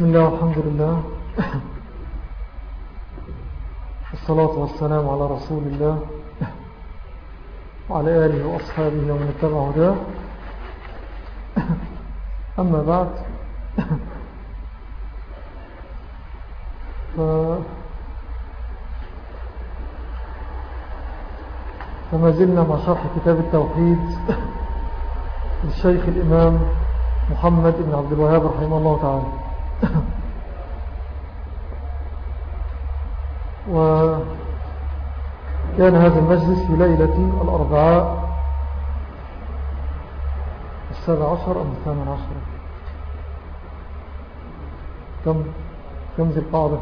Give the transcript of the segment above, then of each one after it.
بسم الله والحمد لله الصلاة والسلام على رسول الله وعلى آله وأصحابه ومن اتبع هداه أما بعد. فما زلنا مع شرح كتاب التوحيد للشيخ الإمام محمد بن عبد الوهاب رحمه الله تعالى وكان هذا المجلس في ليلة الأربعاء السابع عشر أم الثامن عشر. كم؟ كم ذي القاعدة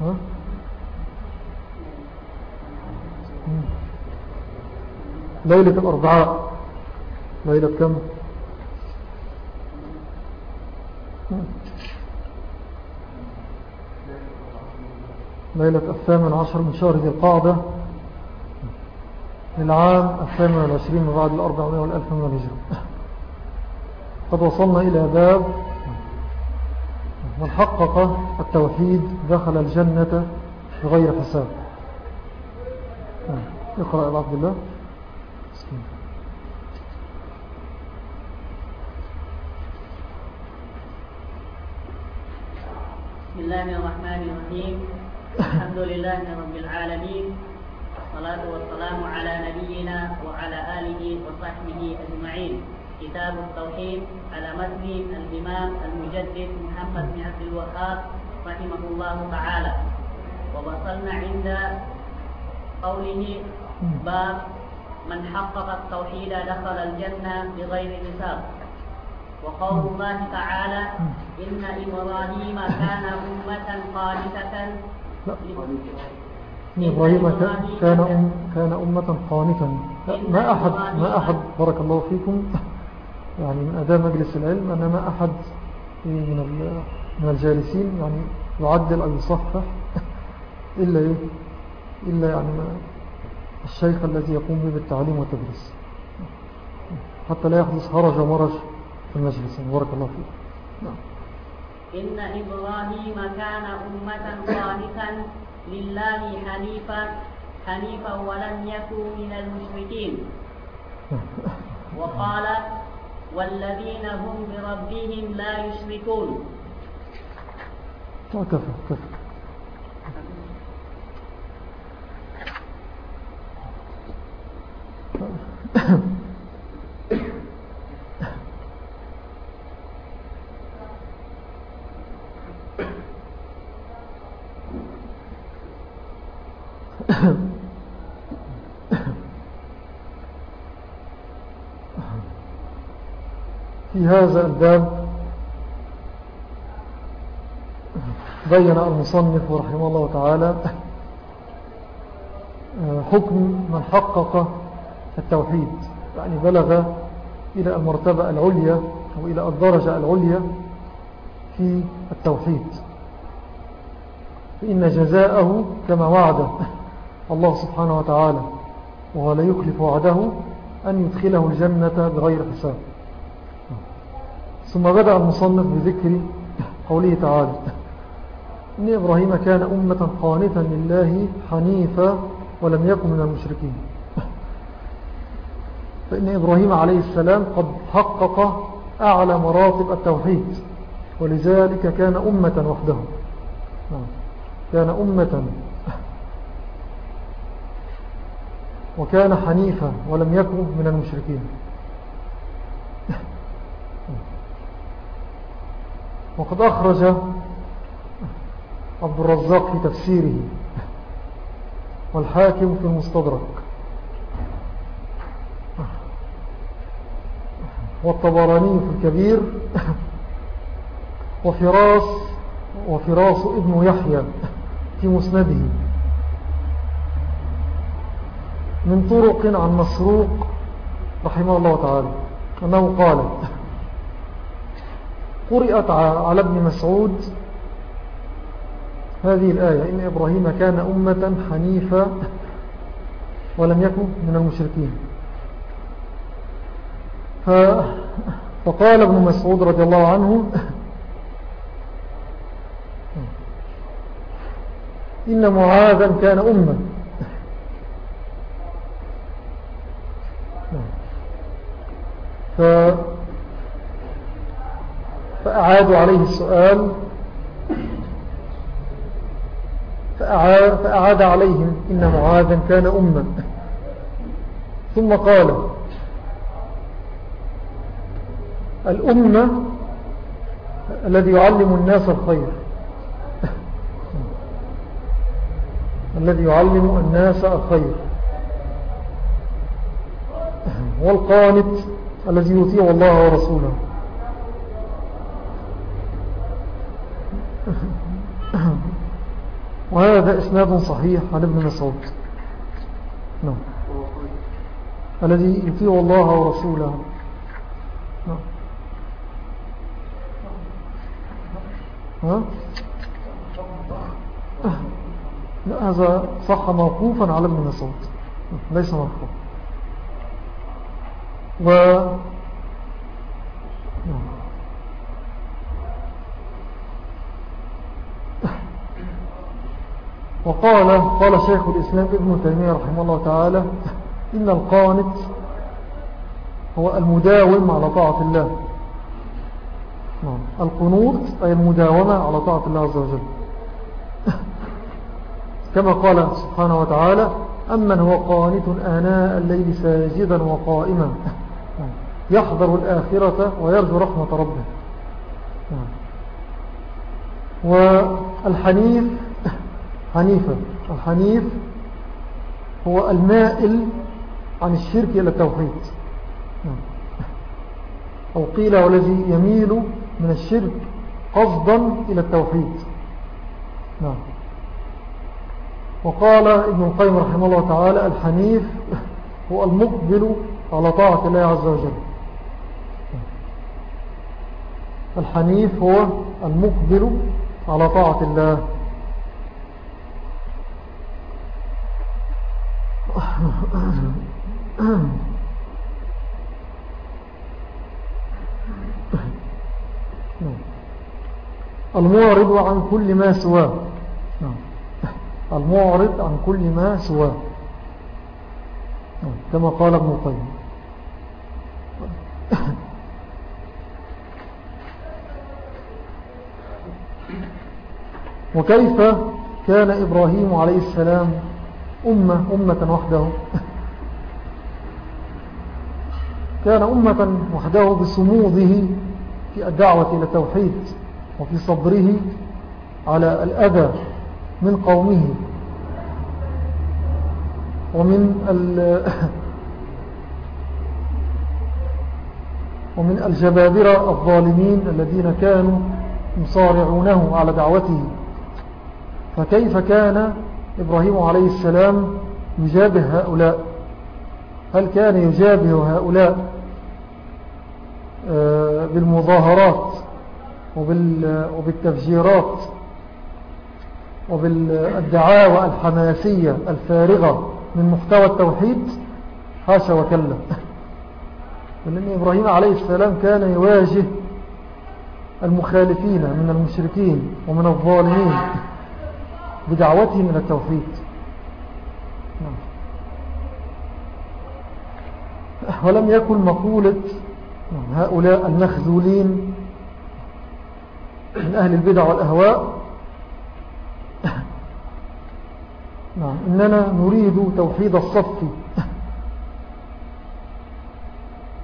ها؟ ليلة الأربعاء. ليلة كم؟ ليلة الثامن عشر من شهر ذي القاعدة للعام الثامن والعشرين من بعد الأربعمائة والألف من الهجرة. قد وصلنا إلى باب من حقق التوحيد دخل الجنة بغير حساب. اقرأ يا عبد الله. بسم الله الرحمن الرحيم. الحمد لله رب العالمين والصلاة والسلام على نبينا وعلى آله وصحبه أجمعين. كتاب التوحيد على متن الإمام المجدد محمد بن عبد الوهاب رحمه الله تعالى. ووصلنا عند قوله باب من حقق التوحيد دخل الجنة بغير حساب. وقول الله تعالى إن إبراهيم كان أمة قانتة إبراهيم كان أم كان أمة قانتا. ما أحد ما أحد بارك الله فيكم. يعني من أداء مجلس العلم أن ما أحد من من الجالسين يعني يعدل أو يصحح إلا إيه؟ إلا يعني الشيخ الذي يقوم بالتعليم والتدريس. حتى لا يحدث هرج ومرج في المجلس. بارك الله فيك. نعم. إن إبراهيم كان أمة قانتا لله حنيفا حنيفا ولم يكن من المشركين. وقال والذين هم بربهم لا يشركون. كفى كفى في هذا الباب بين المصنف رحمه الله تعالى حكم من حقق التوحيد يعني بلغ إلى المرتبة العليا أو إلى الدرجة العليا في التوحيد. فإن جزاءه كما وعده الله سبحانه وتعالى وهو لا يخلف وعده أن يدخله الجنة بغير حساب. ثم بدأ المصنف بذكر قوله تعالى إن إبراهيم كان أمة قانتا لله حنيفا ولم يكن من المشركين. فإن إبراهيم عليه السلام قد حقق أعلى مراتب التوحيد ولذلك كان أمة وحده. كان أمة. وكان حنيفا ولم يكن من المشركين. وقد أخرج عبد الرزاق في تفسيره والحاكم في المستدرك. والطبراني في الكبير. وفراس وفراس ابن يحيى في مسنده. من طرق عن مسروق رحمه الله تعالى أنه قال قرأت على ابن مسعود هذه الآية إن إبراهيم كان أمة حنيفة ولم يكن من المشركين. فقال ابن مسعود رضي الله عنه إن معاذا كان أمة. ف فأعادوا عليه السؤال. فأعاد, عليهم. إن معاذا كان أمة. ثم قال الأمة الذي يعلم الناس الخير. الذي يعلم الناس الخير. والقانت الذي يطيع الله ورسوله. وهذا إسناد صحيح عن ابن مسعود. نعم. الذي يطيع الله ورسوله. نعم. ها؟ لا هذا صح موقوفا على ابن مسعود. ليس مرفوع و نعم وقال قال شيخ الإسلام ابن تيمية رحمه الله تعالى إن القانت هو المداوم على طاعة الله. نعم. القنوط أي المداومة على طاعة الله عز وجل. كما قال سبحانه وتعالى أمن هو قانت آناء الليل ساجدا وقائما. يحضر الآخرة ويرجو رحمة ربه. والحنيف حنيفة الحنيف هو المائل عن الشرك إلى التوحيد. أو قيل والذي يميل من الشرك قصدا إلى التوحيد. نعم. وقال ابن القيم رحمه الله تعالى الحنيف هو المقبل على طاعة الله عز وجل. الحنيف هو المقبل على طاعة الله. المعرض عن كل ما سواه. المعرض عن كل ما سواه. كما قال ابن القيم. وكيف كان إبراهيم عليه السلام أمة أمة وحده؟ كان أمة وحده بصموده في الدعوة إلى التوحيد. وفي صبره على الأذى من قومه ومن ومن الجبابرة الظالمين الذين كانوا يصارعونه على دعوته. فكيف كان إبراهيم عليه السلام يجابه هؤلاء؟ هل كان يجابه هؤلاء؟ آه، بالمظاهرات وبالتفجيرات وبالدعاوى الحماسية الفارغة من محتوى التوحيد حاشا وكلا ولأن إبراهيم عليه السلام كان يواجه المخالفين من المشركين ومن الظالمين بدعوتهم إلى التوحيد نعم. ولم يكن مقولة هؤلاء المخذولين من أهل البدع والأهواء. نعم إننا نريد توحيد الصف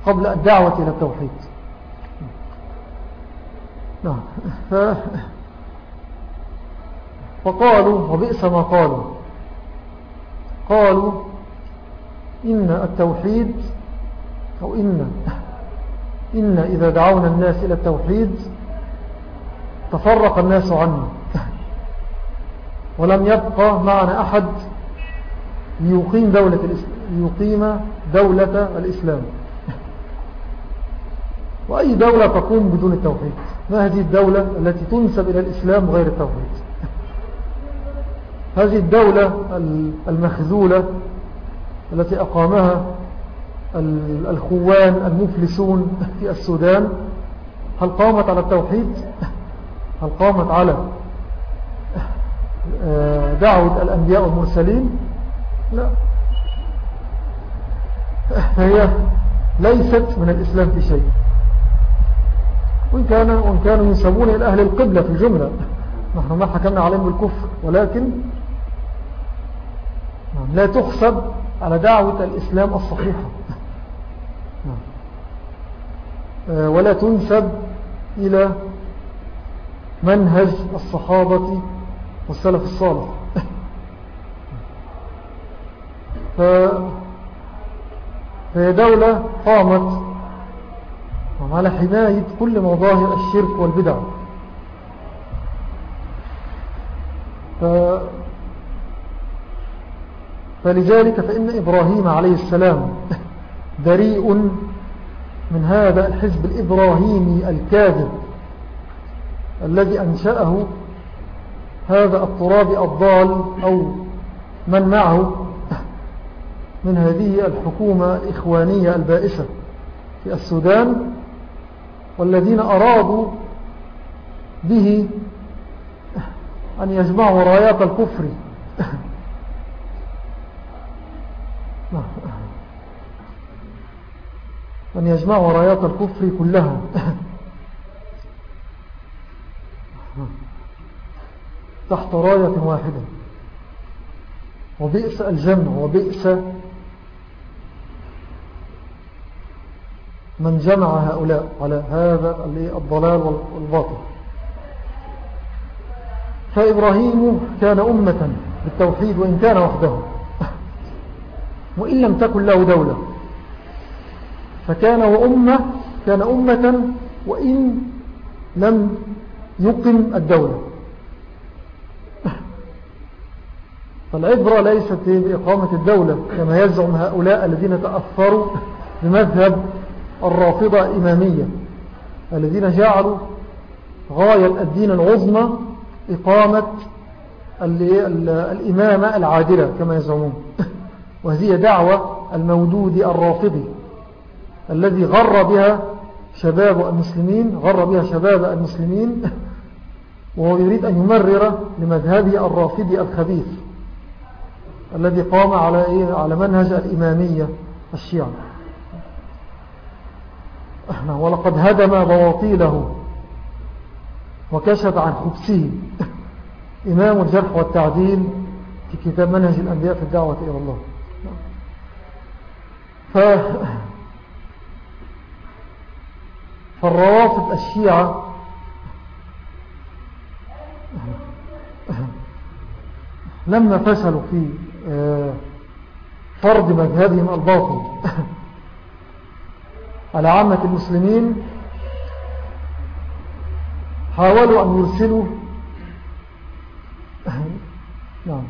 قبل الدعوة إلى التوحيد. نعم ف... فقالوا وبئس ما قالوا. قالوا إن التوحيد أو إن إن إذا دعونا الناس إلى التوحيد تفرق الناس عنه ولم يبقى معنا أحد ليقيم دولة, ليقيم دولة الإسلام. وأي دولة تقوم بدون التوحيد؟ ما هذه الدولة التي تنسب إلى الإسلام غير التوحيد؟ هذه الدولة المخذولة التي أقامها الخوان المفلسون في السودان هل قامت على التوحيد؟ هل قامت على آه، دعوة الأنبياء والمرسلين. لا. فهي ليست من الإسلام في شيء. وإن, كان وإن كانوا ينسبون إلى أهل القبلة في الجملة. نحن ما حكمنا عليهم بالكفر ولكن لا تحسب على دعوة الإسلام الصحيحة. آه، ولا تنسب إلى منهج الصحابة والسلف الصالح. فهي دولة قامت على حماية كل مظاهر الشرك والبدع. ف فلذلك فإن إبراهيم عليه السلام بريء من هذا الحزب الإبراهيمي الكاذب. الذي أنشأه هذا التراب الضال أو من معه من هذه الحكومة الإخوانية البائسة في السودان والذين أرادوا به أن يجمعوا رايات الكفر. أن يجمعوا رايات الكفر كلها تحت راية واحدة. وبئس الجمع وبئس من جمع هؤلاء على هذا الضلال والباطل. فإبراهيم كان أمة بالتوحيد وإن كان وحده. وإن لم تكن له دولة. فكان وأمة كان أمة وإن لم يقم الدولة. فالعبرة ليست بإقامة الدولة كما يزعم هؤلاء الذين تأثروا بمذهب الرافضة الإمامية الذين جعلوا غاية الدين العظمى إقامة الإمامة العادلة كما يزعمون. وهذه دعوة المودود الرافضي الذي غر بها شباب المسلمين غر بها شباب المسلمين وهو يريد أن يمرر لمذهبه الرافضي الخبيث. الذي قام على إيه؟ على منهج الإمامية الشيعة. ولقد هدم بواطيله وكشف عن خبسه إمام الجرح والتعديل في كتاب منهج الأنبياء في الدعوة إلى الله. ف... فالروافض الشيعة لما فشلوا في فرض مذهبهم الباطل. على عامة المسلمين حاولوا أن يرسلوا. نعم.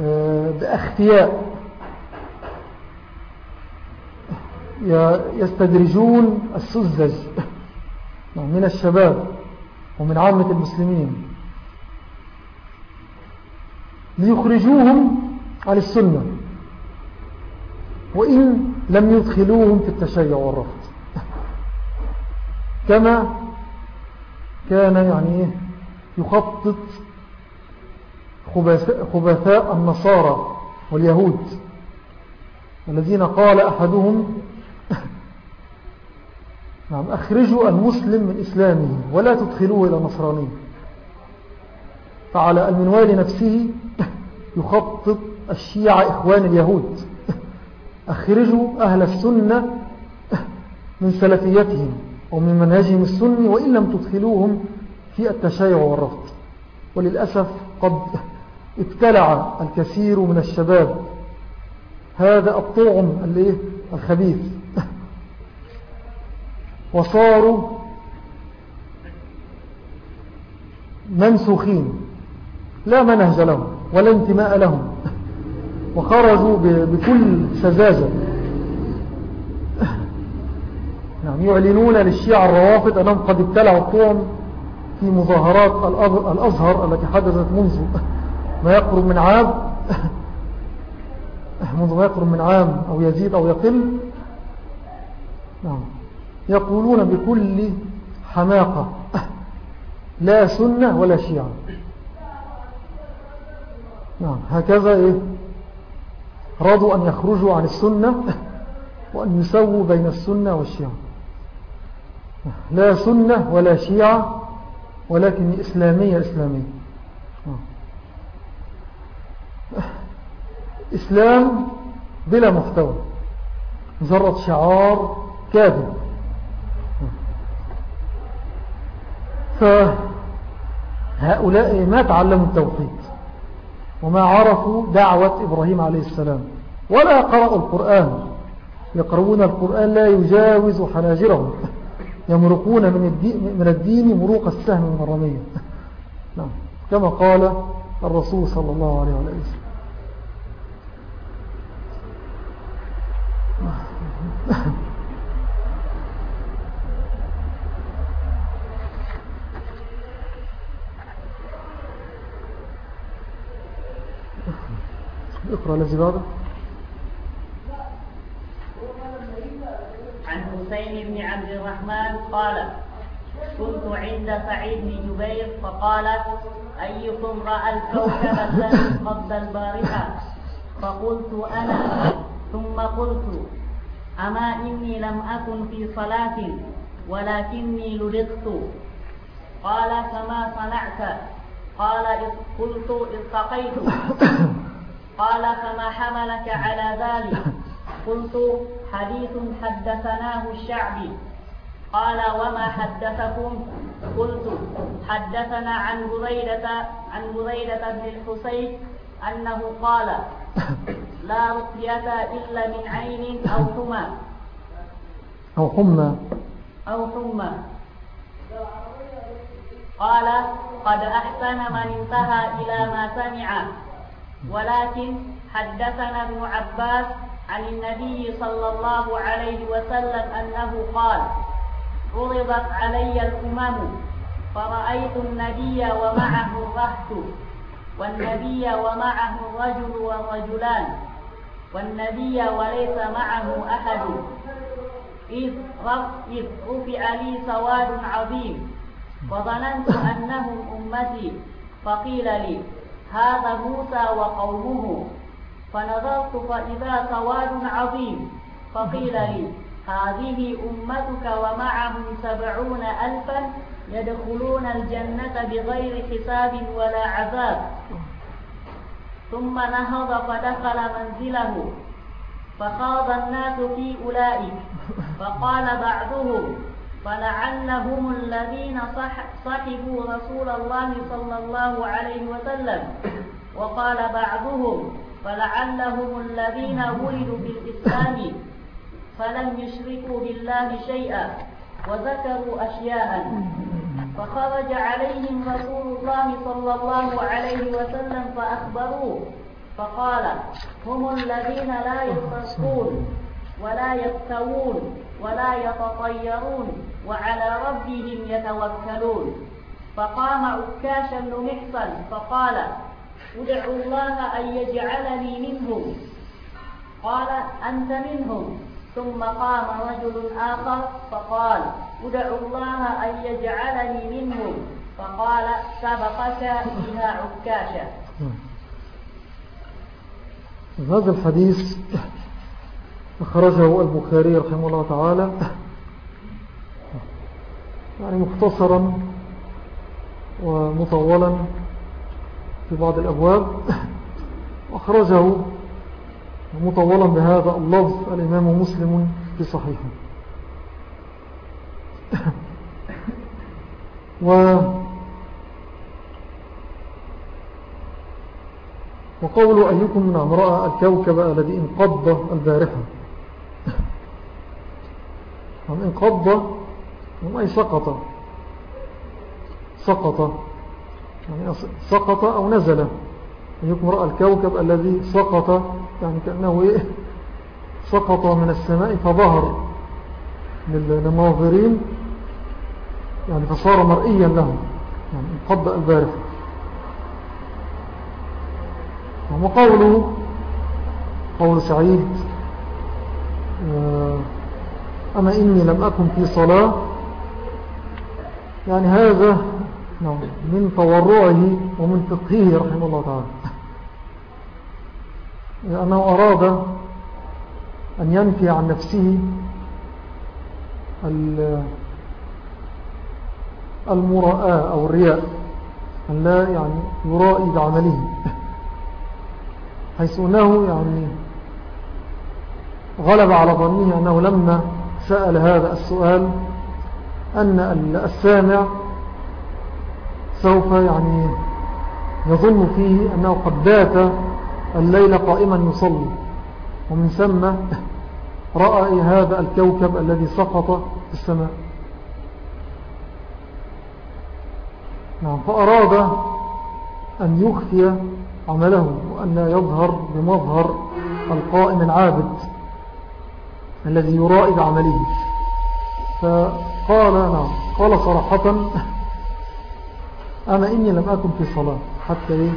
آه، بأختياء. يستدرجون السذج. من الشباب ومن عامة المسلمين. ليخرجوهم عن السنة. وإن لم يدخلوهم في التشيع والرفض. كما كان يعني يخطط خبثاء النصارى واليهود. الذين قال أحدهم نعم أخرجوا المسلم من إسلامه ولا تدخلوه إلى نصرانية. فعلى المنوال نفسه يخطط الشيعة إخوان اليهود. أخرجوا أهل السنة من سلفيتهم ومن منهجهم السني وإن لم تدخلوهم في التشيع والرفض. وللأسف قد ابتلع الكثير من الشباب. هذا الطعم الخبيث. وصاروا منسوخين. لا منهج لهم. ولا انتماء لهم. وخرجوا بكل سذاجة يعني يعلنون للشيعة الروافض أنهم قد ابتلعوا الطعم في مظاهرات الأزهر التي حدثت منذ ما يقرب من عام. منذ ما يقرب من عام أو يزيد أو يقل. نعم. يقولون بكل حماقة. لا سنة ولا شيعة. نعم. هكذا إيه؟ رضوا أن يخرجوا عن السنة وأن يسووا بين السنة والشيعة. لا سنة ولا شيعة ولكن إسلامية إسلامية. إسلام بلا محتوى. مجرد شعار كاذب. فهؤلاء ما تعلموا التوحيد. وما عرفوا دعوة إبراهيم عليه السلام. ولا قرأوا القرآن. يقرؤون القرآن لا يجاوز حناجرهم. يمرقون من الدين, من الدين مروق السهم من الرمية. نعم. كما قال الرسول صلى الله عليه وسلم. اقرأ الذي بعده. عن حسين بن عبد الرحمن قال كنت عند سعيد بن جبير فقال أيكم رأى الكوكب الذي قبل البارحة؟ فقلت أنا. ثم قلت أما إني لم أكن في صلاة ولكني لدغت قال فما صنعت؟ قال قلت ارتقيت قال فما حملك على ذلك؟ قلت حديث حدثناه الشعبي. قال وما حدثكم؟ قلت حدثنا عن بريدة عن بريدة بن الحسين أنه قال لا رقية إلا من عين أو حمى. أو حمى. أو حمى. قال قد أحسن من انتهى إلى ما سمع. ولكن حدثنا ابن عباس عن النبي صلى الله عليه وسلم أنه قال عرضت علي الأمم فرأيت النبي ومعه الرهط والنبي ومعه الرجل والرجلان والنبي وليس معه أحد إذ رفع لي سواد عظيم وظننت أنهم أمتي فقيل لي هذا موسى وقومه. فنظرت فإذا سواد عظيم. فقيل لي هذه أمتك ومعهم سبعون ألفا يدخلون الجنة بغير حساب ولا عذاب. ثم نهض فدخل منزله. فخاض الناس في أولئك. فقال بعضهم فلعلهم الذين صحبوا رسول الله صلى الله عليه وسلم. وقال بعضهم فلعلهم الذين ولدوا في الإسلام فلم يشركوا بالله شيئا وذكروا أشياء. فخرج عليهم رسول الله صلى الله عليه وسلم فأخبروه. فقال هم الذين لا يصدقون ولا يبتوون ولا يتطيرون وعلى ربهم يتوكلون. فقام عكاش بن محصن فقال ادعوا الله أن يجعلني منهم. قال أنت منهم. ثم قام رجل آخر فقال ادعوا الله أن يجعلني منهم. فقال سبقك بها عكاشة هذا الحديث أخرجه البخاري رحمه الله تعالى. يعني مختصرا ومطولا في بعض الأبواب. أخرجه مطولا بهذا اللفظ الإمام مسلم في صحيحه. و وقول أيكم من امرأة الكوكب الذي انقض البارحة. انقض أي سقط سقط. يعني سقط أو نزل. أيكم رأى الكوكب الذي سقط. يعني كأنه إيه؟ سقط من السماء فظهر للناظرين. يعني فصار مرئيا لهم. يعني انقض البارحة. وقوله قول سعيد آه، أما إني لم أكن في صلاة؟ يعني هذا نعم، من تورعه ومن فقهه رحمه الله تعالى. لأنه أراد أن ينفي عن نفسه المراءة أو الرياء أن لا يعني يرائي بعمله حيث أنه يعني غلب على ظنه أنه لما سأل هذا السؤال أن السامع سوف يعني يظن فيه أنه قد بات الليل قائما يصلي ومن ثم رأى هذا الكوكب الذي سقط في السماء. نعم فأراد أن يخفي عمله وأن لا يظهر بمظهر القائم العابد. الذي يرائي بعمله فقال نعم قال صراحة أما إني لم أكن في صلاة حتى إيه؟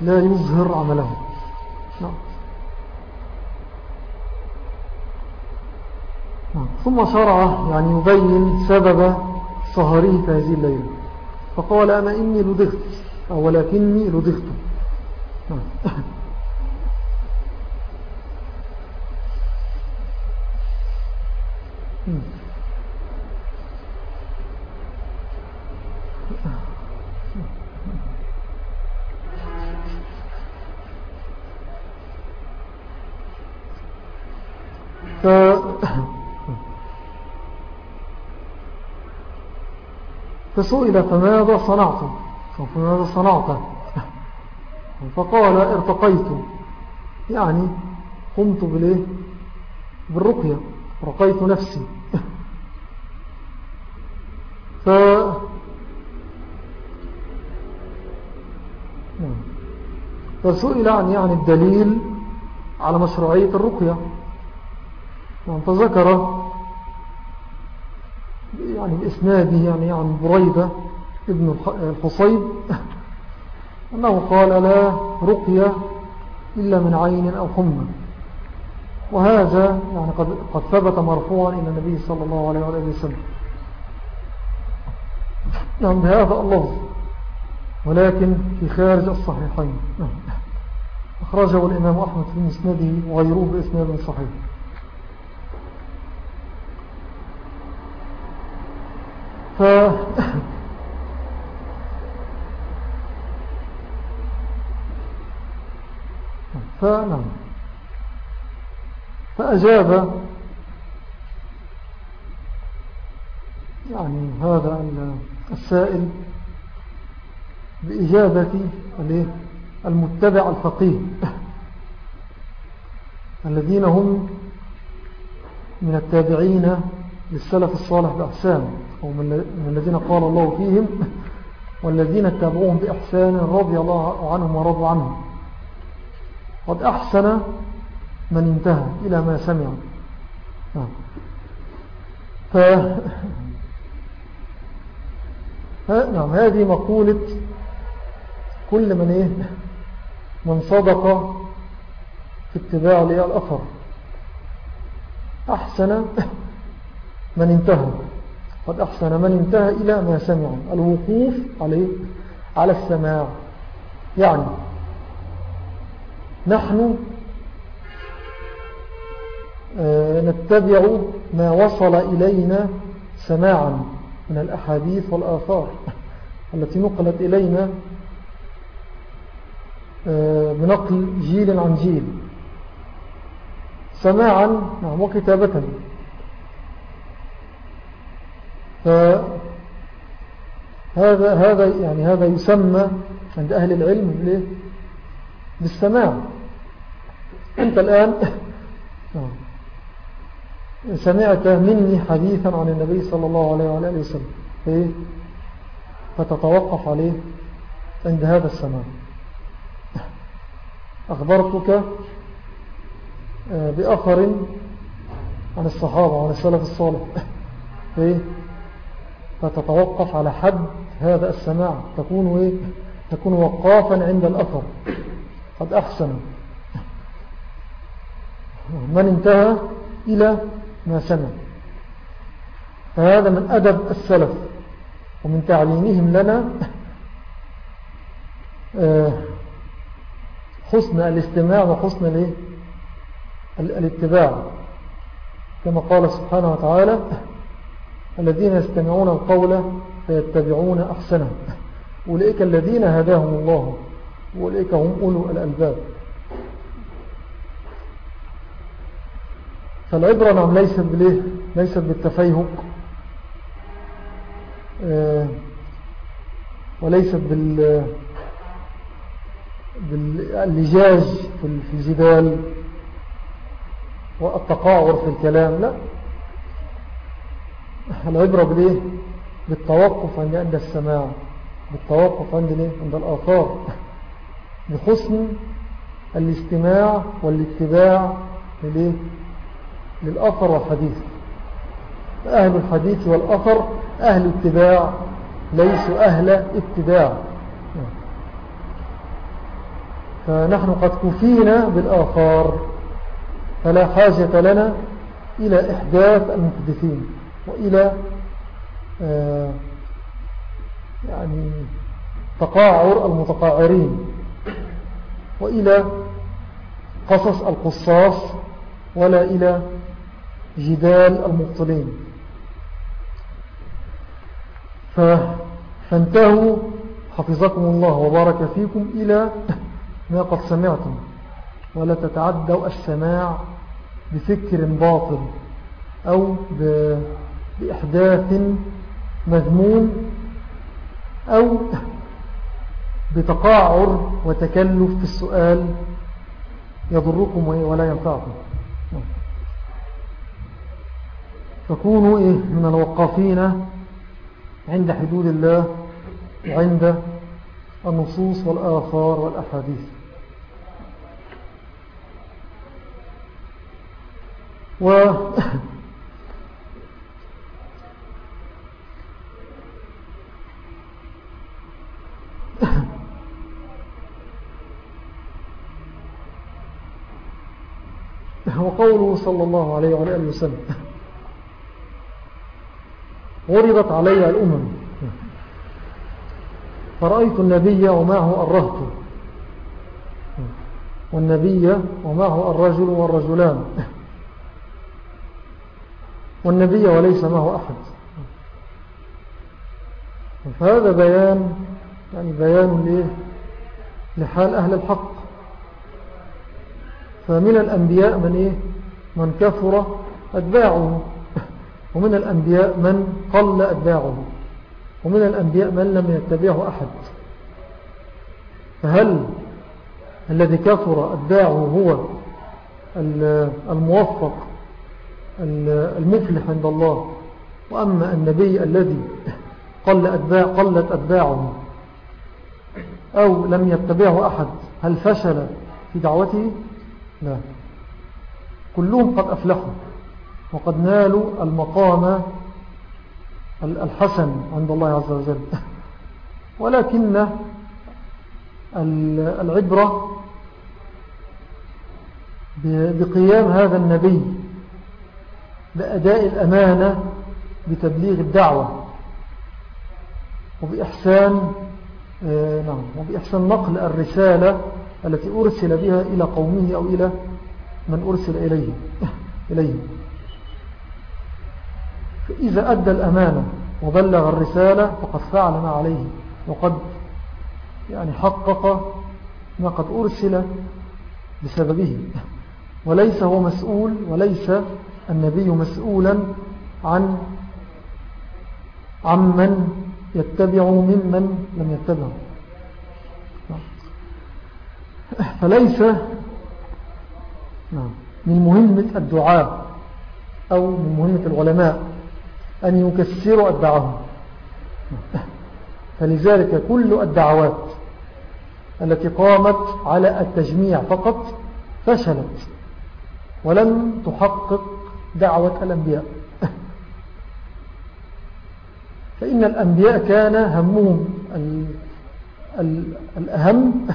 لا يظهر عمله. نعم. نعم. ثم شرع يعني يبين سبب سهره في هذه الليلة. فقال أما إني لدغت ولكني لدغت. فسئل فماذا صنعت فماذا صنعت؟ فقال ارتقيت يعني قمت بالرقية. رقيت نفسي. ف فسئل عن يعني الدليل على مشروعية الرقية. فذكر يعني بإسناده يعني عن بريدة ابن الحصيب أنه قال لا رقية إلا من عين أو حمى. وهذا يعني قد, قد ثبت مرفوعا إلى النبي صلى الله عليه وسلم. يعني بهذا الله ولكن في خارج الصحيحين. أخرجه الإمام أحمد في مسنده وغيروه بإسناد صحيح. ف فنعم فأجاب يعني هذا السائل بإجابة المتبع الفقيه الذين هم من التابعين للسلف الصالح بأحسان ومن الذين قال الله فيهم والذين اتبعوهم بإحسان رضي الله عنهم ورضوا عنهم. قد أحسن من انتهى إلى ما سمع نعم. ف... نعم هذه مقولة كل من إيه؟ من صدق في اتباع الأثر. أحسن من انتهى. قد أحسن من انتهى إلى ما سمع الوقوف عليه على السماع. يعني نحن آه، نتبع ما وصل إلينا سماعا من الأحاديث والآثار التي نقلت إلينا آه، بنقل جيل عن جيل. سماعا نعم وكتابة. فهذا هذا يعني هذا يسمى عند أهل العلم بالسماع. أنت الآن سمعت مني حديثا عن النبي صلى الله عليه وآله وسلم إيه؟ فتتوقف عليه عند هذا السماع أخبرتك آه، بأخر عن الصحابة وعن السلف الصالح إيه؟ فتتوقف على حد هذا السماع تكون, إيه؟ تكون وقافا عند الأثر قد أحسن من انتهى إلى ما سمع. فهذا من أدب السلف ومن تعليمهم لنا آه، حسن الاستماع وحسن الاتباع. كما قال سبحانه وتعالى الذين يستمعون القول فيتبعون أحسنه. أولئك الذين هداهم الله وأولئك هم أولو الألباب. فالعبرة نعم ليست بليه ليست بالتفيهق آه، وليست بال باللجاج في الجدال والتقاعر في الكلام لا. العبرة بليه؟ بالتوقف عند عند السماع بالتوقف عند ليه؟ عند الآثار. بحسن الاستماع والاتباع لليه؟ للأثر والحديث. أهل الحديث والأثر أهل اتباع ليسوا أهل اتباع. فنحن قد كفينا بالآثار فلا حاجة لنا إلى إحداث المحدثين وإلى آه، يعني تقاعر المتقاعرين وإلى قصص القصاص ولا إلى جدال المبطلين. فانتهوا. حفظكم الله وبارك فيكم إلى ما قد سمعتم. ولا تتعدوا السماع بفكر باطل أو بإحداث مذموم أو بتقاعر وتكلف في السؤال يضركم ولا ينفعكم. فكونوا إيه؟ من الوقافين عند حدود الله وعند النصوص والآثار والأحاديث. و وقوله صلى الله عليه وعلى آله وسلم غربت علي الأمم. فرأيت النبي ومعه الرهط. والنبي ومعه الرجل والرجلان. والنبي وليس معه أحد. فهذا بيان يعني بيان لحال أهل الحق. فمن الأنبياء من إيه؟ من كثر أتباعه ومن الأنبياء من قل أتباعه ومن الأنبياء من لم يتبعه أحد. فهل الذي كثر أتباعه هو الموفق المفلح عند الله؟ وأما النبي الذي قل أتباع قلت أتباعه أو لم يتبعه أحد هل فشل في دعوته؟ لا. كلهم قد أفلحوا. وقد نالوا المقام الحسن عند الله عز وجل. ولكن العبرة بقيام هذا النبي بأداء الأمانة بتبليغ الدعوة وبإحسان آه، نعم وبإحسان نقل الرسالة التي أرسل بها إلى قومه أو إلى من أرسل إليه إليه فإذا أدى الأمانة وبلغ الرسالة فقد فعل ما عليه وقد يعني حقق ما قد أرسل بسببه. وليس هو مسؤول وليس النبي مسؤولا عن عمن يتبعه ممن لم يتبعه فليس من مهمة الدعاء أو من مهمة العلماء. أن يكسروا الدعوة. فلذلك كل الدعوات التي قامت على التجميع فقط فشلت ولم تحقق دعوة الأنبياء. فإن الأنبياء كان همهم الأهم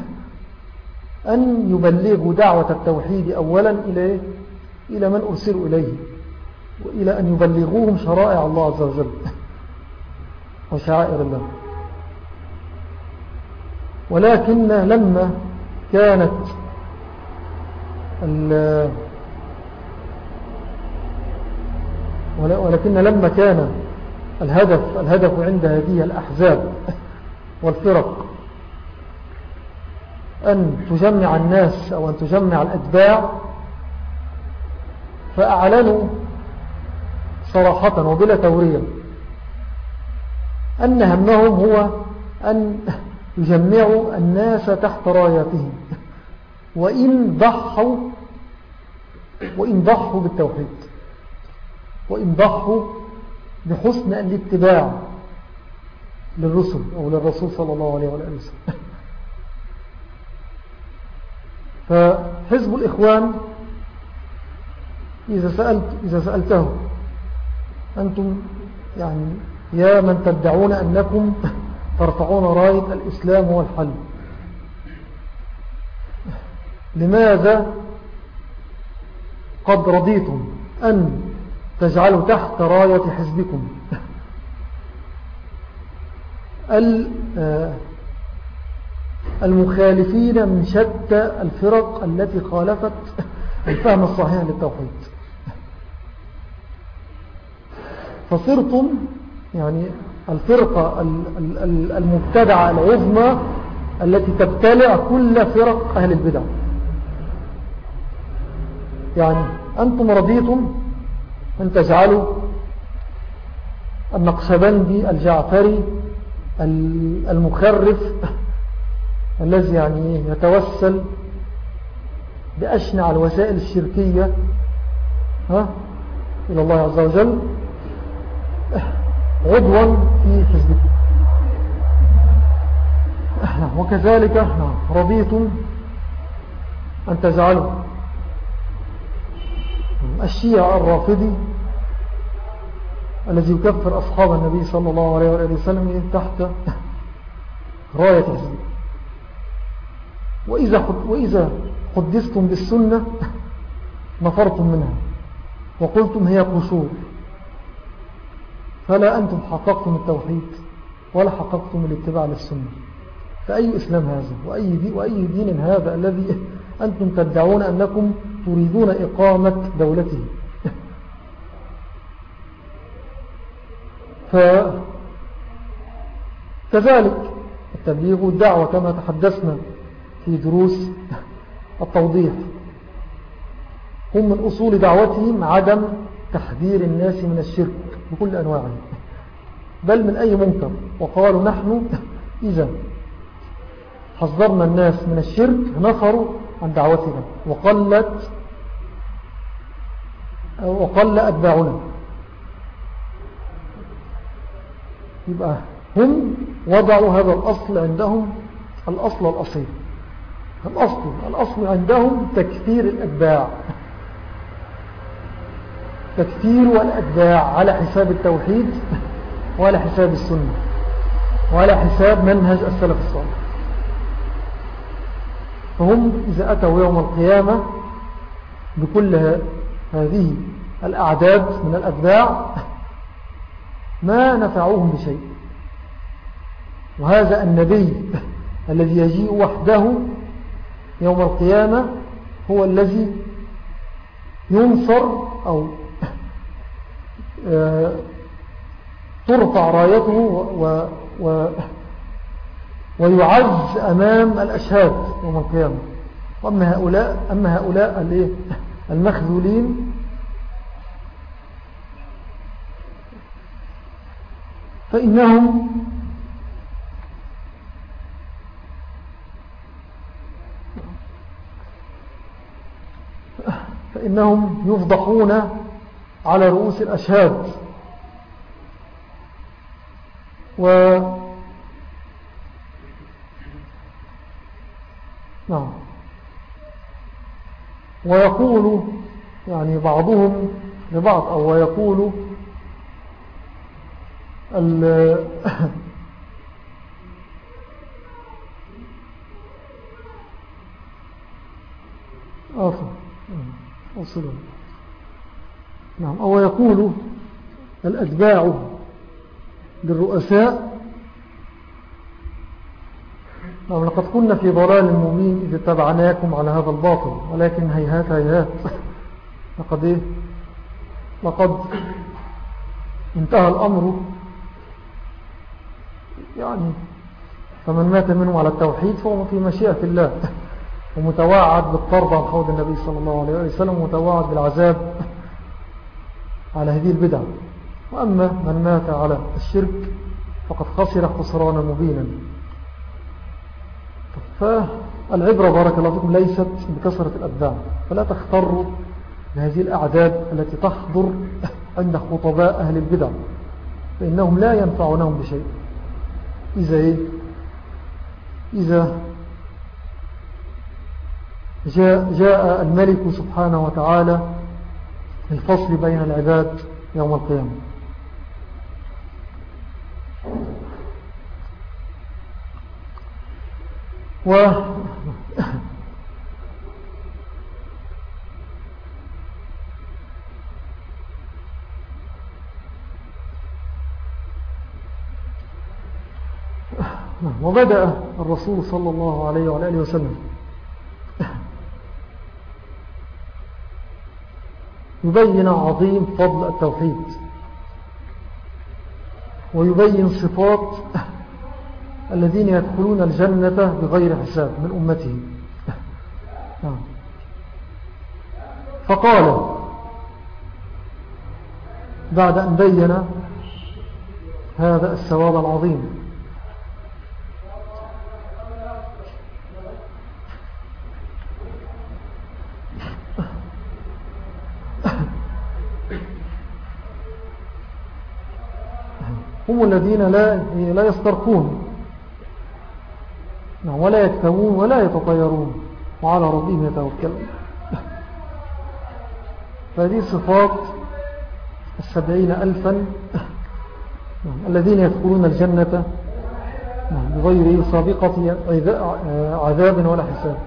أن يبلغوا دعوة التوحيد أولا إلى من أرسلوا إليه. وإلى أن يبلغوهم شرائع الله عز وجل وشعائر الله. ولكن لما كانت ولكن لما كان الهدف الهدف عند هذه الأحزاب والفرق أن تجمع الناس أو أن تجمع الأتباع فأعلنوا صراحة وبلا تورية أن همهم هو أن يجمعوا الناس تحت راياتهم. وإن ضحوا وإن ضحوا بالتوحيد. وإن ضحوا بحسن الاتباع للرسل أو للرسول صلى الله عليه وسلم. فحزب الإخوان إذا, سألت إذا سألته أنتم يعني يا من تدعون أنكم ترفعون راية الإسلام والحل. لماذا قد رضيتم أن تجعلوا تحت راية حزبكم؟ آه، المخالفين من شتى الفرق التي خالفت الفهم الصحيح للتوحيد. فصرتم يعني الفرقة المبتدعة العظمى التي تبتلع كل فرق أهل البدع. يعني أنتم رضيتم أن تجعلوا النقشبندي الجعفري المخرف الذي يعني يتوسل بأشنع الوسائل الشركية ها إلى الله عز وجل. عضوا في حزبكم وكذلك رضيتم أن تجعلوا الشيعة الرافضي الذي يكفر أصحاب النبي صلى الله عليه وآله وسلم تحت راية حزبكم وإذا, وإذا حدثتم بالسنة نفرتم منها. وقلتم هي قشور فلا أنتم حققتم التوحيد ولا حققتم الاتباع للسنة. فأي إسلام هذا؟ وأي, دي وأي دين هذا الذي أنتم تدعون أنكم تريدون إقامة دولته؟ فكذلك التبليغ والدعوة كما تحدثنا في دروس التوضيح. هم من أصول دعوتهم عدم تحذير الناس من الشرك. بكل أنواعه. بل من أي منكر. وقالوا نحن إذا حذرنا الناس من الشرك نفروا عن دعوتنا. وقلت وقل أتباعنا. يبقى هم وضعوا هذا الأصل عندهم الأصل الأصيل. الأصل الأصل عندهم تكثير الأتباع. تكثير الأتباع على حساب التوحيد وعلى حساب السنة وعلى حساب منهج السلف الصالح. فهم إذا أتوا يوم القيامة بكل هذه الأعداد من الأتباع ما نفعوهم بشيء. وهذا النبي الذي يجيء وحده يوم القيامة هو الذي ينصر أو ترفع رايته و و ويعز أمام الأشهاد يوم القيامة. وأما هؤلاء, أما هؤلاء المخذولين فإنهم فإنهم يفضحون على رؤوس الأشهاد. و نعم. ويقول يعني بعضهم لبعض أو ويقول ال آخر. أوصلهم نعم أو يقول الأتباع للرؤساء. نعم لقد كنا في ضلال مبين إذا اتبعناكم على هذا الباطل ولكن هيهات هيهات. لقد إيه؟ لقد انتهى الأمر. يعني فمن مات منهم على التوحيد فهو في مشيئة الله ومتواعد بالطرد عن حوض النبي صلى الله عليه وسلم ومتواعد بالعذاب. على هذه البدع. وأما من مات على الشرك فقد خسر خسرانا مبينا. فالعبرة بارك الله فيكم ليست بكثرة الأبداع. فلا تختروا بهذه الأعداد التي تحضر عند خطباء أهل البدع. فإنهم لا ينفعونهم بشيء. إذا إيه؟ إذا جاء, جاء الملك سبحانه وتعالى الفصل بين العباد يوم القيامة. و وبدأ الرسول صلى الله عليه وعلى آله وسلم يبين عظيم فضل التوحيد. ويبين صفات الذين يدخلون الجنة بغير حساب من أمته. فقال بعد أن بين هذا السواب العظيم هم الذين لا, لا يسترقون نعم، ولا يكتوون ولا يتطيرون وعلى ربهم يتوكلون فهذه صفات السبعين ألفا. نعم، الذين يدخلون الجنة نعم، بغير سابقة عذاب ولا حساب.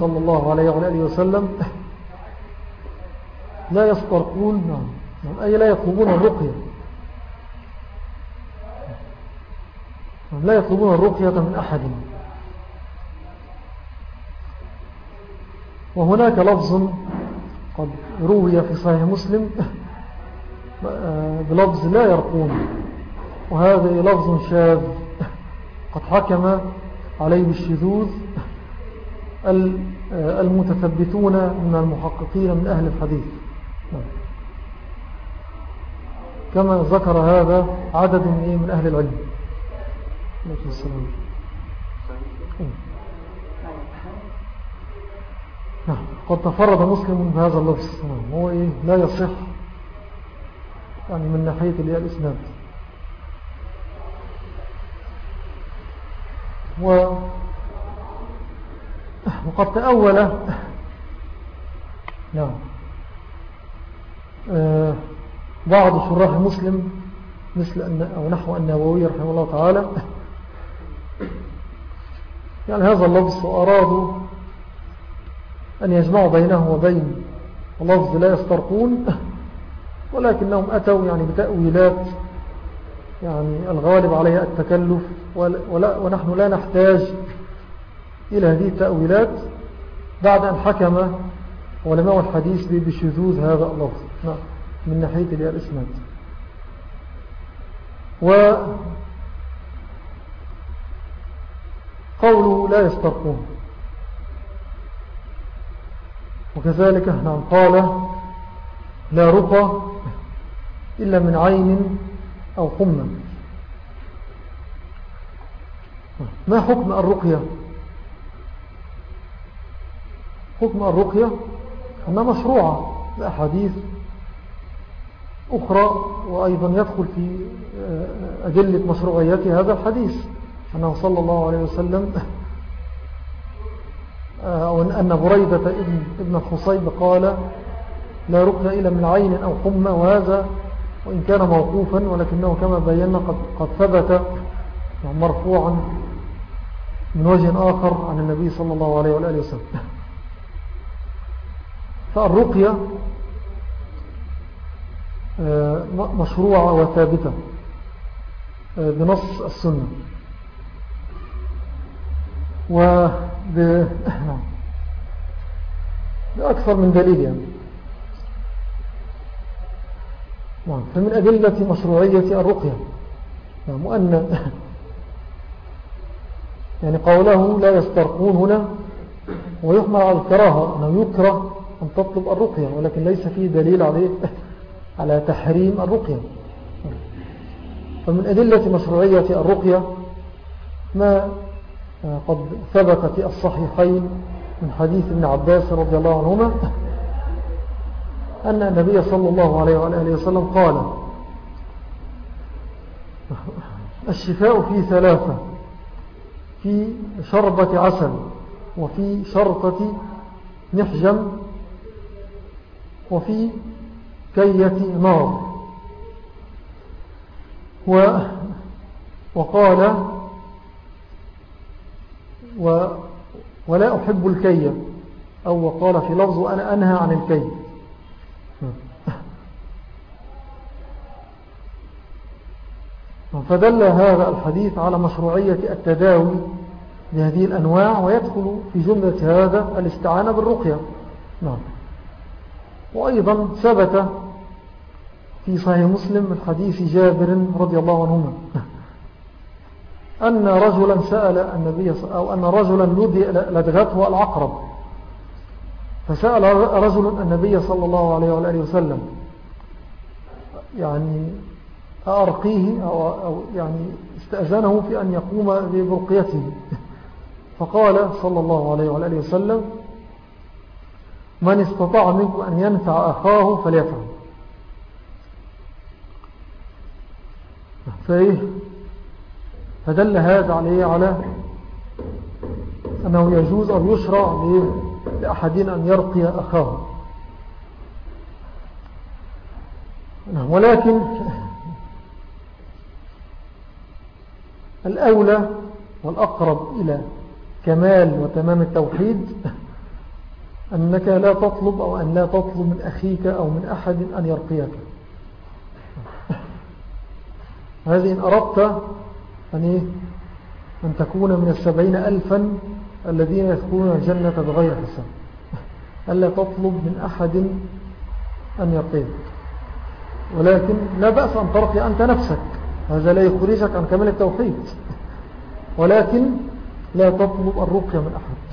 صلى الله عليه وآله وسلم لا يسترقون أي لا يطلبون الرقية. لا يطلبون الرقية من أحد. وهناك لفظ قد روي في صحيح مسلم بلفظ لا يرقون وهذا لفظ شاذ قد حكم عليه بالشذوذ المتثبتون من المحققين من أهل الحديث. كما ذكر هذا عدد من أهل العلم. السلام. نعم. قد تفرد مسلم بهذا اللفظ. نعم. هو إيه؟ لا يصح. يعني من ناحية اللي الإسناد. و وقد تأول. نعم. آه بعض شراح مسلم مثل أن أو نحو النووي رحمه الله تعالى. يعني هذا اللفظ وأرادوا أن يجمعوا بينه وبين لفظ لا يسترقون ولكنهم أتوا يعني بتأويلات يعني الغالب عليها التكلف ونحن لا نحتاج إلى هذه التأويلات بعد أن حكم علماء الحديث بشذوذ هذا اللفظ نعم. من ناحية الإسناد. و قوله لا يسترقون. وكذلك نعم قال لا رقى إلا من عين أو قمة. ما حكم الرقية؟ حكم الرقية أنها مشروعة بأحاديث أخرى وأيضا يدخل في آه، أدلة مشروعيات هذا الحديث. أنه صلى الله عليه وسلم آه، أن بريدة ابن, ابن الخصيب قال لا ركن إلى من عين أو حمى وهذا وإن كان موقوفا ولكنه كما بينا قد, قد ثبت مرفوعا من وجه آخر عن النبي صلى الله عليه وآله وسلم. فالرقية آه، مشروعة وثابتة آه، بنص السنة. بأكثر من دليل يعني. نعم فمن أدلة مشروعية الرقية. نعم وأن يعني قوله لا يسترقون هنا ويحمل على الكراهة أنه يكره أن تطلب الرقية ولكن ليس فيه دليل عليه على تحريم الرقية. فمن أدلة مشروعية الرقية ما قد ثبت في الصحيحين من حديث ابن عباس رضي الله عنهما أن النبي صلى الله عليه وآله وسلم قال الشفاء في ثلاثة في شربة عسل وفي شرطة محجم وفي كية نار. و وقال و ولا أحب الكي أو وقال في لفظ أنا أنهى عن الكي فدل هذا الحديث على مشروعية التداوي بهذه الأنواع ويدخل في جملة هذا الاستعانة بالرقية. نعم. وأيضا ثبت في صحيح مسلم من حديث جابر رضي الله عنهما أن رجلا سأل النبي أو أن رجلا لدغته العقرب. فسأل رجل النبي صلى الله عليه وآله وسلم يعني أرقيه أو, يعني استأذنه في أن يقوم ببرقيته فقال صلى الله عليه وآله وسلم من استطاع منكم أن ينفع أخاه فليفعل. فإيه؟ فدل هذا عليه على أنه يجوز أو يشرع لأحدين أن يرقي أخاه. ولكن الأولى والأقرب إلى كمال وتمام التوحيد أنك لا تطلب أو أن لا تطلب من أخيك أو من أحد أن يرقيك. هذه إن أردت أن, إيه؟ أن تكون من السبعين ألفا الذين يدخلون الجنة بغير حساب. ألا تطلب من أحد أن يرقيك. ولكن لا بأس أن ترقي أنت نفسك. هذا لا يخرجك عن كمال التوحيد. ولكن لا تطلب الرقية من أحد.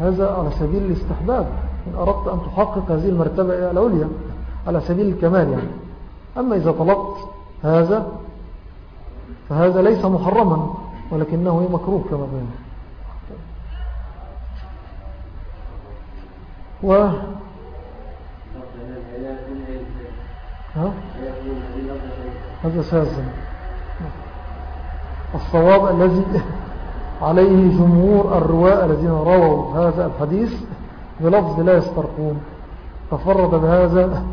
هذا على سبيل الاستحباب إن أردت أن تحقق هذه المرتبة العليا على سبيل الكمال يعني. أما إذا طلبت هذا فهذا ليس محرما ولكنه مكروه كما بين و ها؟ هذا سازم الصواب الذي عليه جمهور الرواء الذين رووا هذا الحديث بلفظ لا يسترقون. تفرد بهذا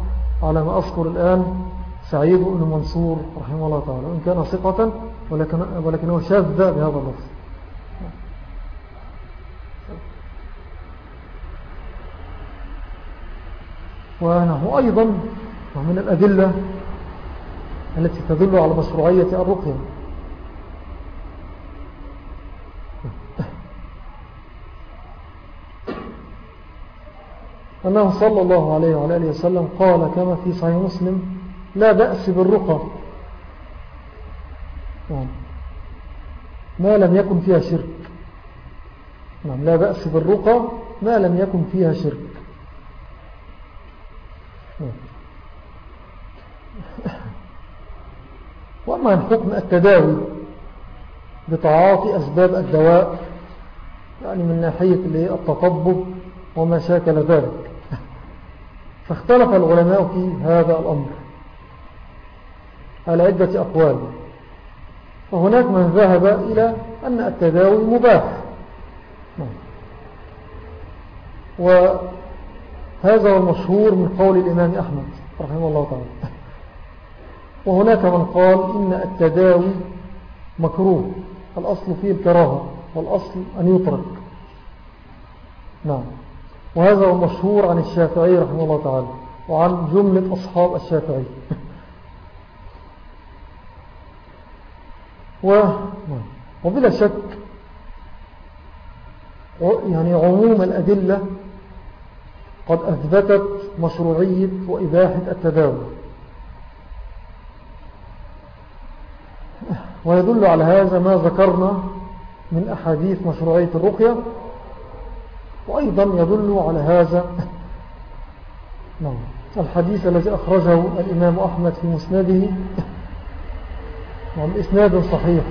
على ما أذكر الآن سعيد بن منصور رحمه الله تعالى. وإن كان ثقة ولكن ولكنه شاذ بهذا اللفظ. ونحن أيضا من الأدلة التي تدل على مشروعية الرقية. أنه صلى الله عليه وعلى آله وسلم قال كما في صحيح مسلم لا بأس بالرقى نعم. ما لم يكن فيها شرك نعم لا بأس بالرقى ما لم يكن فيها شرك. وأما عن حكم التداوي بتعاطي أسباب الدواء يعني من ناحية التطبب وما شاكل ذلك فاختلف العلماء في هذا الأمر على عدة أقوال. وهناك من ذهب إلى أن التداوي مباح. وهذا هو المشهور من قول الإمام أحمد رحمه الله تعالى. وهناك من قال إن التداوي مكروه الأصل فيه الكراهة والأصل أن يترك. نعم. وهذا هو مشهور عن الشافعي رحمه الله تعالى وعن جملة أصحاب الشافعي. و... وبلا شك يعني عموم الأدلة قد أثبتت مشروعية وإباحة التداول. ويدل على هذا ما ذكرنا من أحاديث مشروعية الرقية وأيضا يدل على هذا. نعم. الحديث الذي أخرجه الإمام أحمد في مسنده. نعم إسناد صحيح.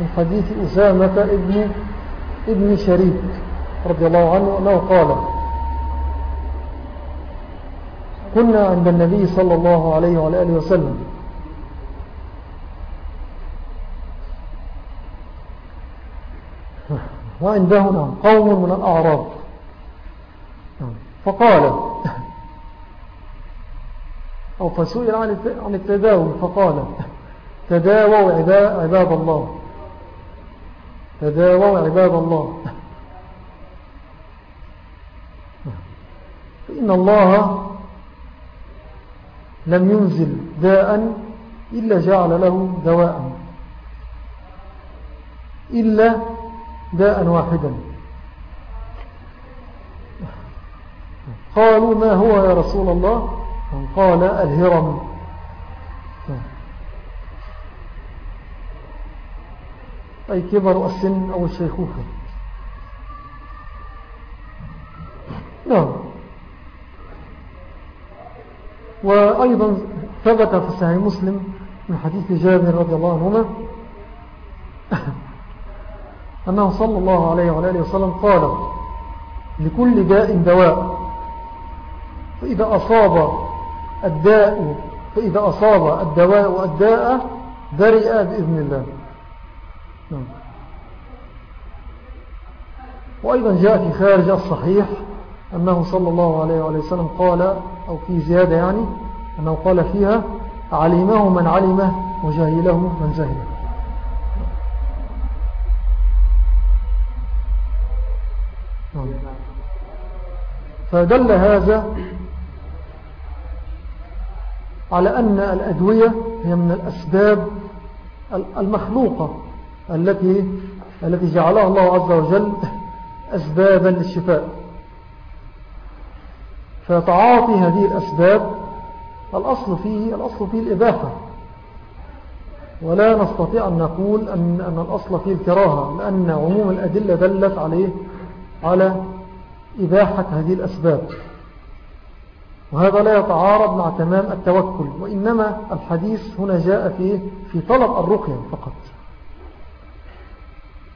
من حديث أسامة ابن, ابن شريك رضي الله عنه أنه قال كنا عند النبي صلى الله عليه وعلى آله وسلم. وعنده نعم قوم من الأعراب. فقال أو فسئل عن التداوي فقال تداووا عباد الله. تداووا عباد الله. فإن الله لم ينزل داء إلا جعل له دواء. إلا داء واحدا. قالوا ما هو يا رسول الله؟ قال الهرم. أي كبر السن أو الشيخوخة نعم. وأيضا ثبت في صحيح مسلم من حديث جابر رضي الله عنهما أنه صلى الله عليه وعلى وسلم قال لكل داء دواء. فإذا أصاب الداء فإذا أصاب الدواء الداء برئ بإذن الله نعم. وأيضا جاء في خارج الصحيح أنه صلى الله عليه وسلم قال أو في زيادة يعني أنه قال فيها علمه من علمه وجهله من جهله نعم. فدل هذا على أن الأدوية هي من الأسباب المخلوقة التي التي جعلها الله عز وجل أسبابا للشفاء. فتعاطي هذه الأسباب الأصل فيه, الأصل فيه الإباحة. ولا نستطيع أن نقول أن, أن الأصل فيه الكراهة لأن عموم الأدلة دلت عليه على إباحة هذه الأسباب. وهذا لا يتعارض مع تمام التوكل وإنما الحديث هنا جاء فيه في طلب الرقية فقط.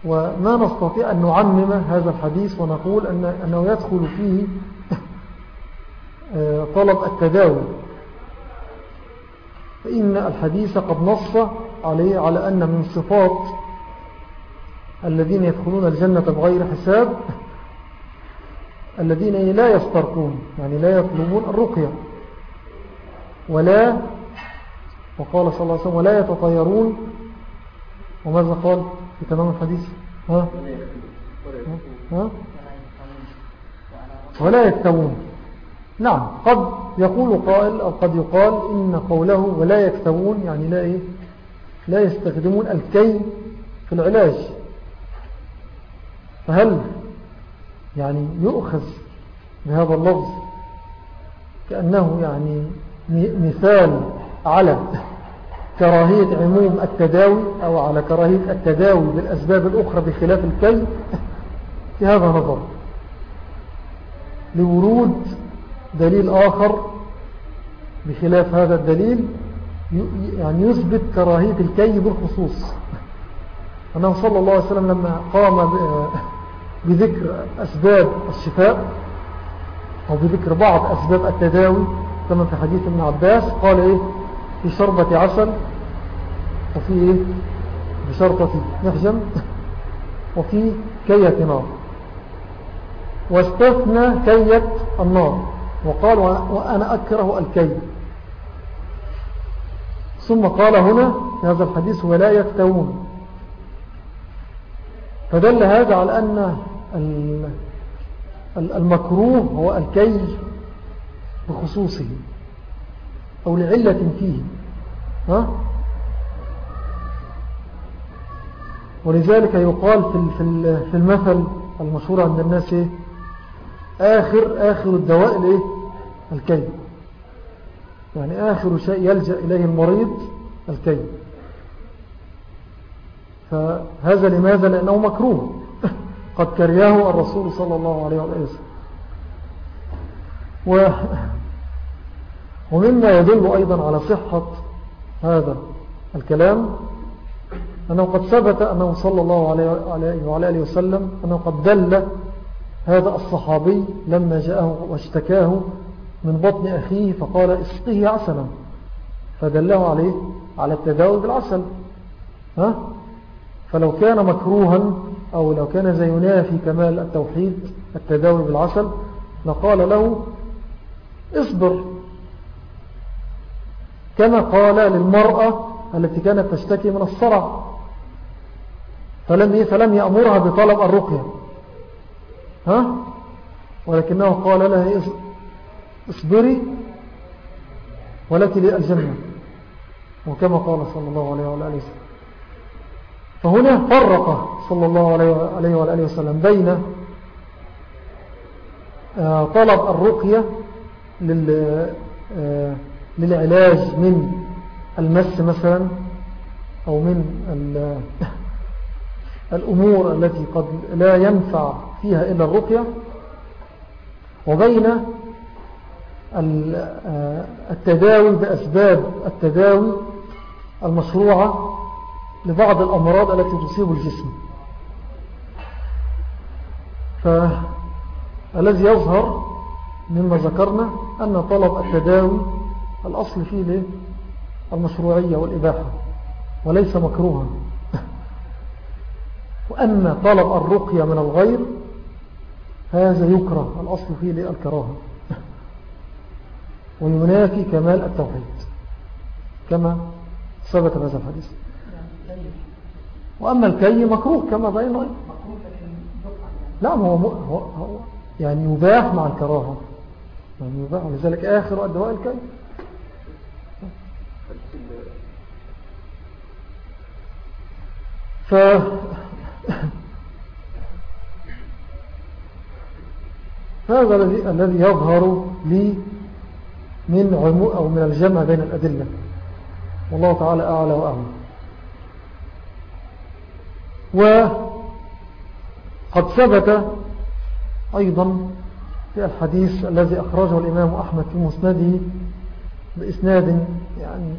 وما نستطيع أن نعمم هذا الحديث ونقول أن أنه يدخل فيه آه، طلب التداوي فإن الحديث قد نص عليه على أن من صفات الذين يدخلون الجنة بغير حساب الذين لا يسترقون يعني لا يطلبون الرقية. ولا وقال صلى الله عليه وسلم ولا يتطيرون. وماذا قال في تمام الحديث؟ ها؟ ها؟ ولا يكتوون. نعم قد يقول قائل أو قد يقال إن قوله ولا يكتوون يعني لا إيه؟ لا يستخدمون الكي في العلاج. فهل يعني يؤخذ بهذا اللفظ كأنه يعني مثال على كراهية عموم التداوي أو على كراهية التداوي بالأسباب الأخرى بخلاف الكي في هذا نظر لورود دليل آخر بخلاف هذا الدليل يعني يثبت كراهية الكي بالخصوص. أنه صلى الله عليه وسلم لما قام بذكر أسباب الشفاء أو بذكر بعض أسباب التداوي كما في حديث ابن عباس قال إيه؟ في شربة عسل وفي إيه؟ بشرطة محجم وفي كية نار. واستثنى كية النار. وقال وأنا أكره الكي. ثم قال هنا في هذا الحديث ولا يفتون فدل هذا على أن المكروه هو الكي بخصوصه أو لعلة فيه ها؟ ولذلك يقال في المثل المشهور عند الناس إيه؟ آخر آخر الدواء الإيه؟ الكي يعني آخر شيء يلجأ إليه المريض الكي فهذا لماذا لأنه مكروه قد كرياه الرسول صلى الله عليه وسلم. و ومما يدل أيضا على صحة هذا الكلام أنه قد ثبت أنه صلى الله عليه وعلى وسلم أنه قد دل هذا الصحابي لما جاءه واشتكاه من بطن أخيه فقال اسقه عسلا. فدله عليه على التداول بالعسل. ها؟ فلو كان مكروها أو لو كان زي ينافي كمال التوحيد التداول بالعسل لقال له اصبر. كما قال للمرأة التي كانت تشتكي من الصرع فلم, فلم يأمرها بطلب الرقية. ها؟ ولكنه قال لها اصبري ولك لي الجنة وكما قال صلى الله عليه وسلم. فهنا فرق صلى الله عليه وآله وسلم بين آه، طلب الرقية آه، للعلاج من المس مثلا أو من الأمور التي قد لا ينفع فيها إلا الرقية وبين آه، التداوي بأسباب التداوي المشروعة لبعض الأمراض التي تصيب الجسم. فالذي يظهر مما ذكرنا أن طلب التداوي الأصل فيه المشروعية والإباحة وليس مكروها. وأن طلب الرقية من الغير هذا يكره الأصل فيه للكراهة وينافي كمال التوحيد كما ثبت هذا الحديث. وأما الكي مكروه كما بين لا هو, هو, هو يعني يباح مع الكراهة. يعني يباح. ولذلك آخر الدواء الكي. ف هذا الذي يظهر لي من عمو أو من الجمع بين الأدلة. والله تعالى أعلى وأعلم وقد ثبت أيضا في الحديث الذي أخرجه الإمام أحمد في مسنده بإسناد يعني,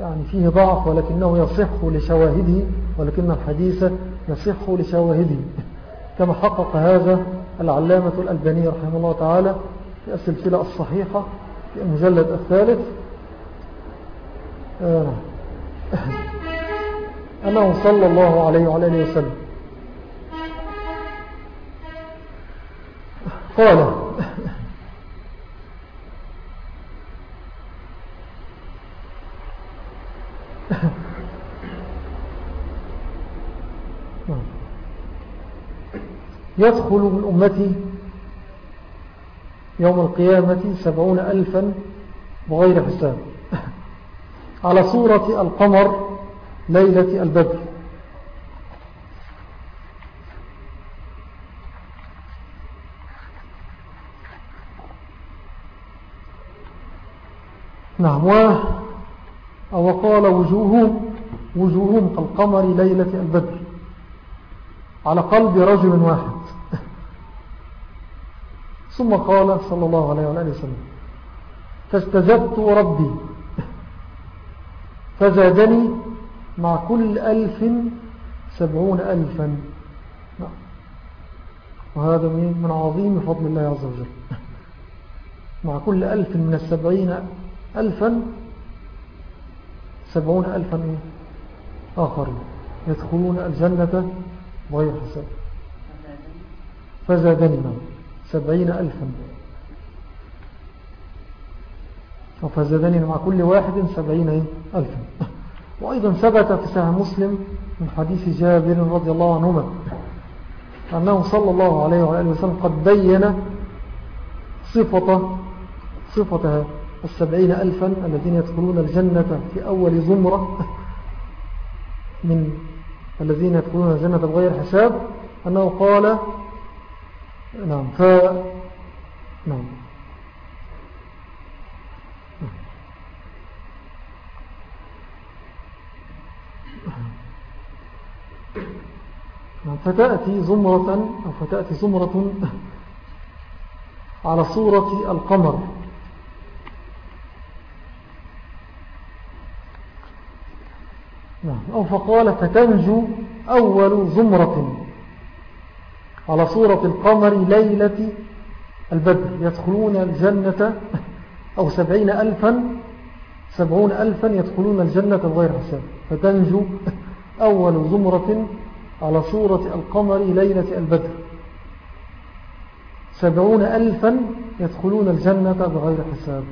يعني فيه ضعف ولكنه يصح لشواهده ولكن الحديث يصح لشواهده كما حقق هذا العلامة الألباني رحمه الله تعالى في السلسلة الصحيحة في المجلد الثالث آه. أنه صلى الله عليه وعلى آله وسلم. قال. يدخل من أمتي يوم القيامة سبعون ألفا بغير حساب. على صورة القمر ليلة البدر. نعم وقال وجوههم وجوههم كالقمر ليلة البدر. على قلب رجل واحد. ثم قال صلى الله عليه وآله وسلم فاستزدت ربي فزادني مع كل ألف سبعون ألفا. وهذا من عظيم فضل الله عز وجل. مع كل ألف من السبعين ألفا سبعون ألفا إيه؟ آخرين. يدخلون الجنة بغير حساب. فزادني سبعين ألفا. فزادني مع كل واحد سبعين ألفا. وأيضا ثبت في سهى مسلم من حديث جابر رضي الله عنهما أنه صلى الله عليه وآله وسلم قد بين صفة صفة السبعين ألفا الذين يدخلون الجنة في أول زمرة من الذين يدخلون الجنة بغير حساب أنه قال نعم ف نعم. فتأتي زمرة أو فتأتي زمرة على صورة القمر. نعم. أو فقال فتنجو أول زمرة على صورة القمر ليلة البدر. يدخلون الجنة أو سبعين ألفا سبعون ألفا يدخلون الجنة بغير حساب. فتنجو أول زمرة على صورة القمر ليلة البدر. سبعون ألفا يدخلون الجنة بغير حساب.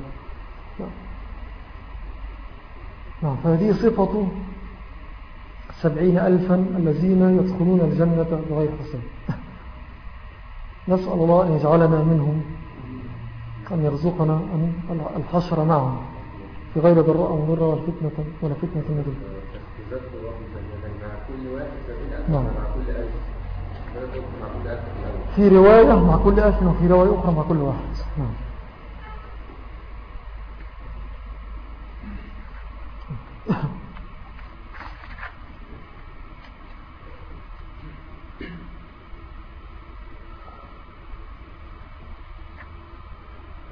نعم فهذه صفة سبعين ألفا الذين يدخلون الجنة بغير حساب. نسأل الله أن يجعلنا منهم أن يرزقنا الحشر معهم. في غير ضراء ومضرة ولا فتنة ولا فتنة نعم. في رواية مع كل ألف وفي رواية أخرى مع كل واحد. نعم.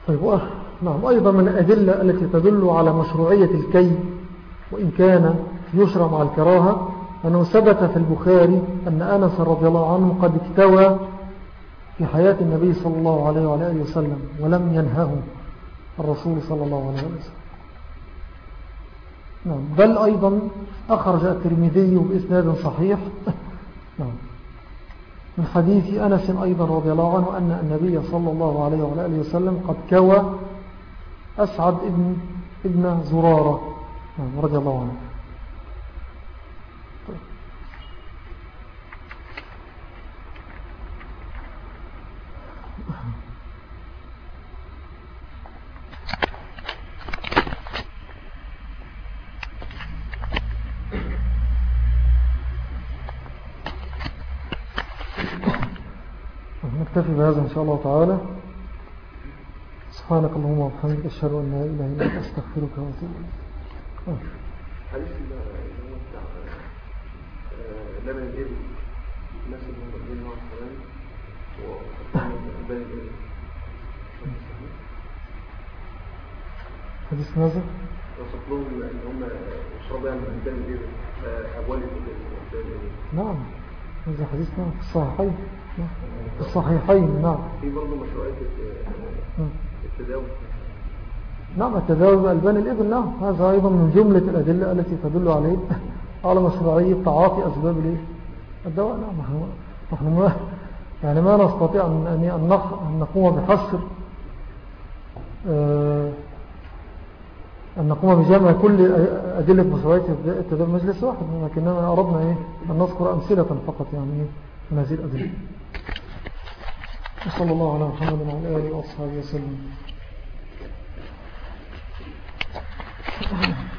طيب نعم. أيضا من الأدلة التي تدل على مشروعية الكي وإن كان يشرع مع الكراهة أنه ثبت في البخاري أن أنس رضي الله عنه قد اكتوى في حياة النبي صلى الله عليه وعلى وسلم ولم ينهه الرسول صلى الله عليه وسلم. نعم. بل أيضا أخرج الترمذي بإسناد صحيح. نعم. من حديث أنس أيضا رضي الله عنه أن النبي صلى الله عليه وعلى وسلم قد كوى أسعد ابن, ابن زرارة. نعم. رضي الله عنه. نكتفي بهذا إن شاء الله تعالى. سبحانك اللهم وبحمدك أشهد أن لا إله إلا أنت أستغفرك وأتوب إليك. حديث وبين حديث ماذا؟ وصف لهم إن هم يشربوا يعني من الإبل أبوال الإبل. نعم. هذا حديث نعم في الصحيحين الصحيحين نعم. في برضه مشروعية التداوي نعم. التداوي بألبان الإبل نعم. هذا أيضا من جملة الأدلة التي تدل عليه على مشروعية تعاطي أسباب الدواء. نعم نحن ما يعني ما نستطيع أن نقوم بحصر آه، أن نقوم بجمع كل أدلة مشروعية التداب مجلس واحد لكننا أردنا إيه أن نذكر أمثلة فقط يعني من هذه الأدلة وصلى الله على محمد وعلى آله وأصحابه وسلم Thank you.